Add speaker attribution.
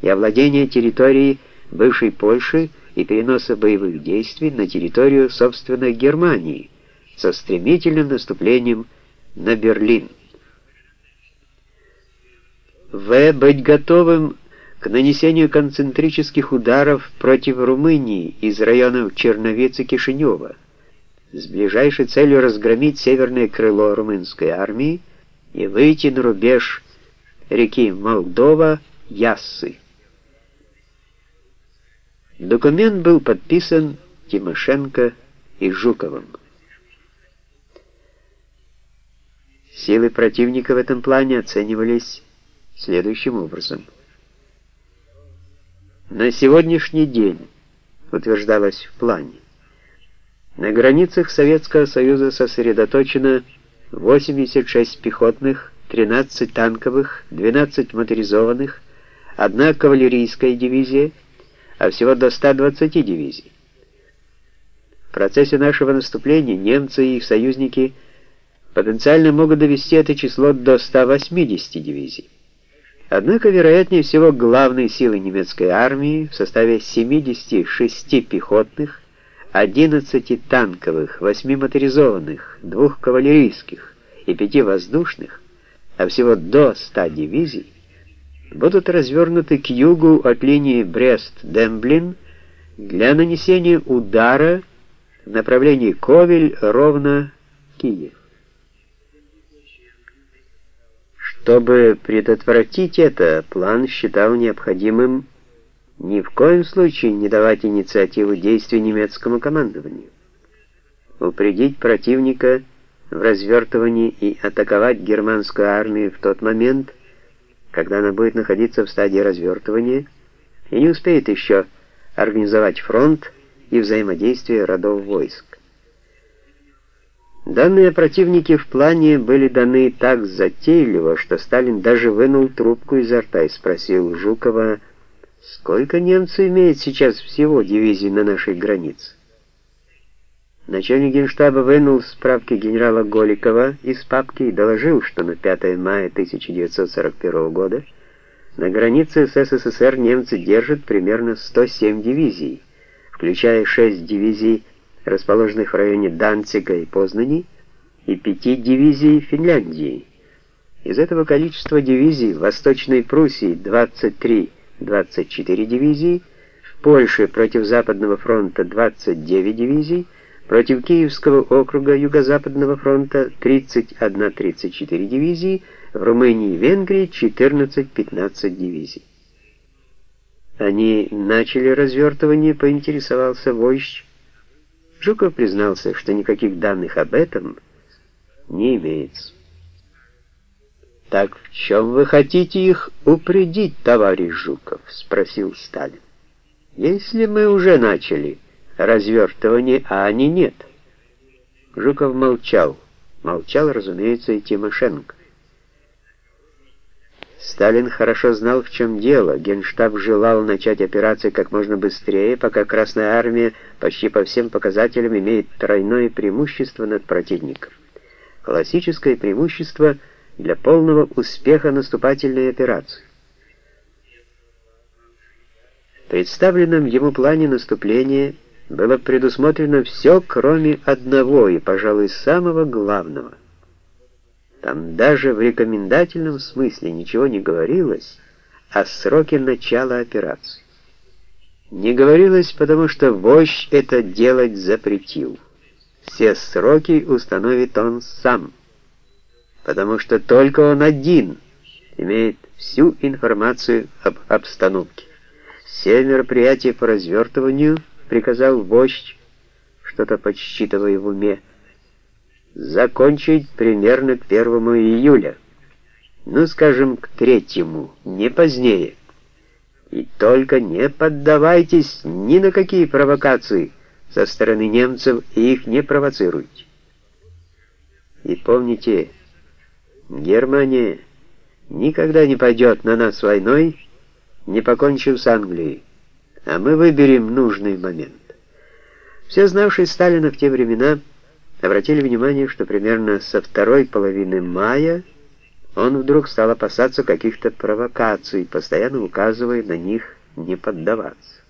Speaker 1: и овладения территорией бывшей Польши и переноса боевых действий на территорию собственной Германии со стремительным наступлением на Берлин. В. Быть готовым к нанесению концентрических ударов против Румынии из районов Черновиц и Кишинева с ближайшей целью разгромить северное крыло румынской армии и выйти на рубеж реки Молдова-Яссы. Документ был подписан Тимошенко и Жуковым. Силы противника в этом плане оценивались следующим образом. На сегодняшний день, утверждалось в плане, на границах Советского Союза сосредоточено 86 пехотных, 13 танковых, 12 моторизованных, одна кавалерийская дивизия, а всего до 120 дивизий. В процессе нашего наступления немцы и их союзники потенциально могут довести это число до 180 дивизий. Однако, вероятнее всего, главные силы немецкой армии в составе 76 пехотных, 11 танковых, 8 моторизованных, 2 кавалерийских и 5 воздушных, а всего до 100 дивизий, будут развернуты к югу от линии Брест-Демблин для нанесения удара в направлении Ковель-Ровно-Киев. Чтобы предотвратить это, план считал необходимым ни в коем случае не давать инициативу действий немецкому командованию. Упредить противника в развертывании и атаковать германскую армию в тот момент, когда она будет находиться в стадии развертывания и не успеет еще организовать фронт и взаимодействие родов войск. Данные противники в плане были даны так затейливо, что Сталин даже вынул трубку изо рта и спросил Жукова, сколько немцы имеют сейчас всего дивизий на нашей границе. Начальник генштаба вынул справки генерала Голикова из папки и доложил, что на 5 мая 1941 года на границе с СССР немцы держат примерно 107 дивизий, включая 6 дивизий расположенных в районе Данцига и Познани, и пяти дивизий Финляндии. Из этого количества дивизий в Восточной Пруссии 23-24 дивизии, в Польше против Западного фронта 29 дивизий, против Киевского округа Юго-Западного фронта 31-34 дивизии, в Румынии и Венгрии 14-15 дивизий. Они начали развертывание, поинтересовался вождь, Жуков признался, что никаких данных об этом не имеется. «Так в чем вы хотите их упредить, товарищ Жуков?» — спросил Сталин. «Если мы уже начали развертывание, а они нет». Жуков молчал. Молчал, разумеется, и Тимошенко. Сталин хорошо знал, в чем дело. Генштаб желал начать операцию как можно быстрее, пока Красная Армия почти по всем показателям имеет тройное преимущество над противником. Классическое преимущество для полного успеха наступательной операции. В представленном ему плане наступления было предусмотрено все, кроме одного и, пожалуй, самого главного — там даже в рекомендательном смысле ничего не говорилось о сроке начала операции. Не говорилось, потому что вождь это делать запретил. Все сроки установит он сам, потому что только он один имеет всю информацию об обстановке. Все мероприятия по развертыванию приказал вождь, что-то подсчитывая в уме, закончить примерно к 1 июля. Ну, скажем, к третьему, не позднее. И только не поддавайтесь ни на какие провокации со стороны немцев и их не провоцируйте. И помните, Германия никогда не пойдет на нас войной, не покончив с Англией, а мы выберем нужный момент. Все знавшие Сталина в те времена обратили внимание, что примерно со второй половины мая он вдруг стал опасаться каких-то провокаций, постоянно указывая на них не поддаваться.